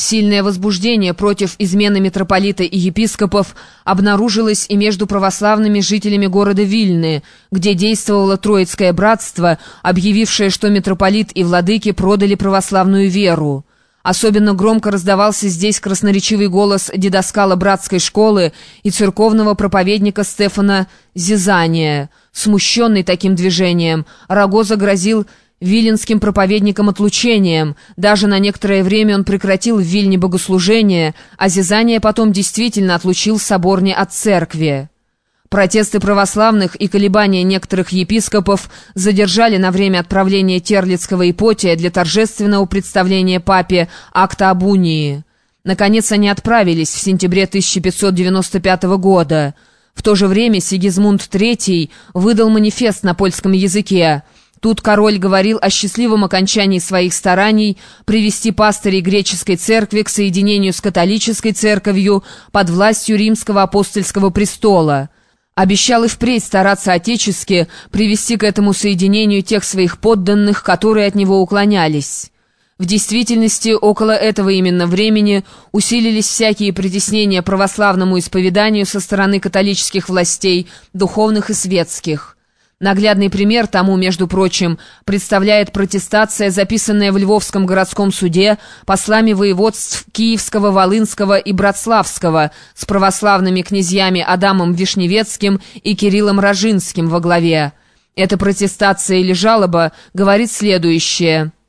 Сильное возбуждение против измены митрополита и епископов обнаружилось и между православными жителями города Вильны, где действовало Троицкое братство, объявившее, что митрополит и владыки продали православную веру. Особенно громко раздавался здесь красноречивый голос дедоскала братской школы и церковного проповедника Стефана Зизания. Смущенный таким движением, Рогоза грозил виленским проповедником отлучением. Даже на некоторое время он прекратил в Вильне богослужение, а Зизания потом действительно отлучил соборни от церкви. Протесты православных и колебания некоторых епископов задержали на время отправления Терлицкого ипотия для торжественного представления папе акта об унии. Наконец они отправились в сентябре 1595 года. В то же время Сигизмунд III выдал манифест на польском языке – Тут король говорил о счастливом окончании своих стараний привести пастырей греческой церкви к соединению с католической церковью под властью римского апостольского престола. Обещал и впредь стараться отечески привести к этому соединению тех своих подданных, которые от него уклонялись. В действительности, около этого именно времени усилились всякие притеснения православному исповеданию со стороны католических властей, духовных и светских – Наглядный пример тому, между прочим, представляет протестация, записанная в Львовском городском суде послами воеводств Киевского, Волынского и Братславского с православными князьями Адамом Вишневецким и Кириллом Рожинским во главе. Эта протестация или жалоба говорит следующее –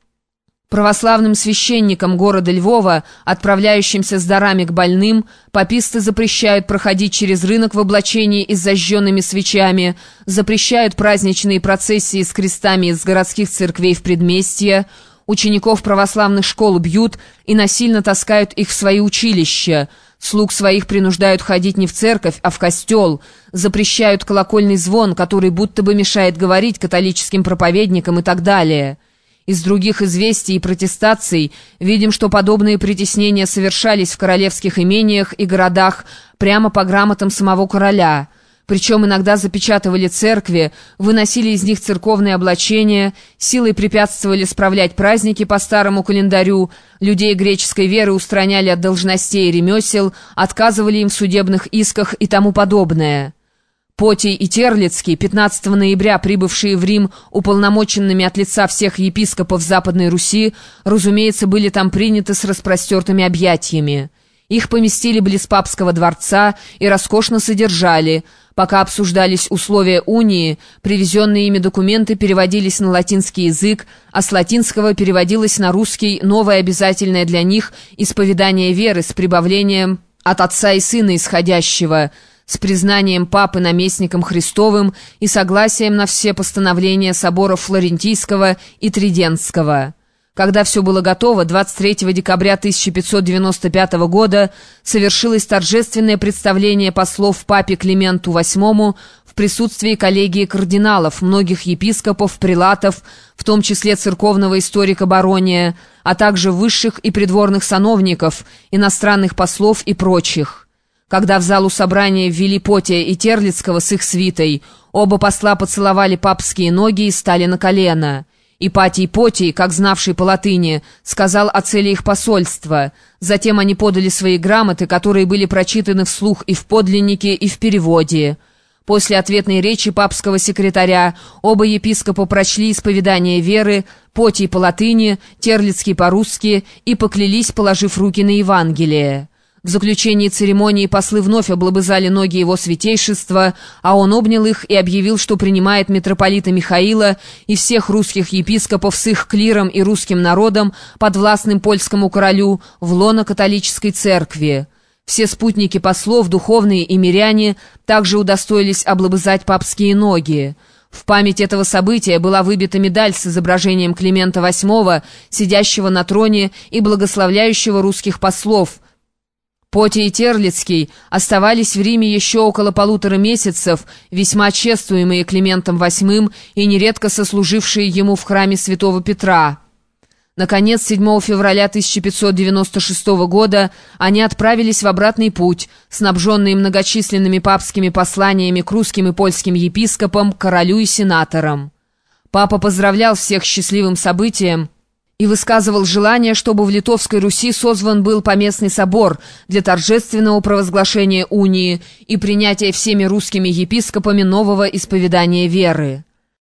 Православным священникам города Львова, отправляющимся с дарами к больным, пописты запрещают проходить через рынок в облачении и с зажженными свечами, запрещают праздничные процессии с крестами из городских церквей в предместье, учеников православных школ бьют и насильно таскают их в свои училища, слуг своих принуждают ходить не в церковь, а в костел, запрещают колокольный звон, который будто бы мешает говорить католическим проповедникам и так далее». Из других известий и протестаций видим, что подобные притеснения совершались в королевских имениях и городах прямо по грамотам самого короля. Причем иногда запечатывали церкви, выносили из них церковные облачения, силой препятствовали справлять праздники по старому календарю, людей греческой веры устраняли от должностей и ремесел, отказывали им в судебных исках и тому подобное. Потий и Терлицкий, 15 ноября прибывшие в Рим уполномоченными от лица всех епископов Западной Руси, разумеется, были там приняты с распростертыми объятиями. Их поместили близ папского дворца и роскошно содержали. Пока обсуждались условия унии, привезенные ими документы переводились на латинский язык, а с латинского переводилось на русский новое обязательное для них исповедание веры с прибавлением от отца и сына исходящего – с признанием папы наместником Христовым и согласием на все постановления соборов Флорентийского и Тридентского. Когда все было готово, 23 декабря 1595 года совершилось торжественное представление послов папе Клименту VIII в присутствии коллегии кардиналов, многих епископов, прилатов, в том числе церковного историка Барония, а также высших и придворных сановников, иностранных послов и прочих. Когда в залу собрания ввели Потия и Терлицкого с их свитой, оба посла поцеловали папские ноги и стали на колено. Ипатий Потий, как знавший по латыни, сказал о цели их посольства. Затем они подали свои грамоты, которые были прочитаны вслух и в подлиннике, и в переводе. После ответной речи папского секретаря оба епископа прочли исповедание веры, Потий по латыни, Терлицкий по-русски и поклялись, положив руки на Евангелие. В заключении церемонии послы вновь облобызали ноги его святейшества, а он обнял их и объявил, что принимает митрополита Михаила и всех русских епископов с их клиром и русским народом, подвластным польскому королю, в лоно католической церкви. Все спутники послов, духовные и миряне, также удостоились облобызать папские ноги. В память этого события была выбита медаль с изображением Климента VIII, сидящего на троне и благословляющего русских послов – Поти и Терлицкий оставались в Риме еще около полутора месяцев, весьма чествуемые Климентом VIII и нередко сослужившие ему в храме святого Петра. Наконец, 7 февраля 1596 года они отправились в обратный путь, снабженные многочисленными папскими посланиями к русским и польским епископам, королю и сенаторам. Папа поздравлял всех счастливым событием и высказывал желание, чтобы в Литовской Руси созван был поместный собор для торжественного провозглашения унии и принятия всеми русскими епископами нового исповедания веры.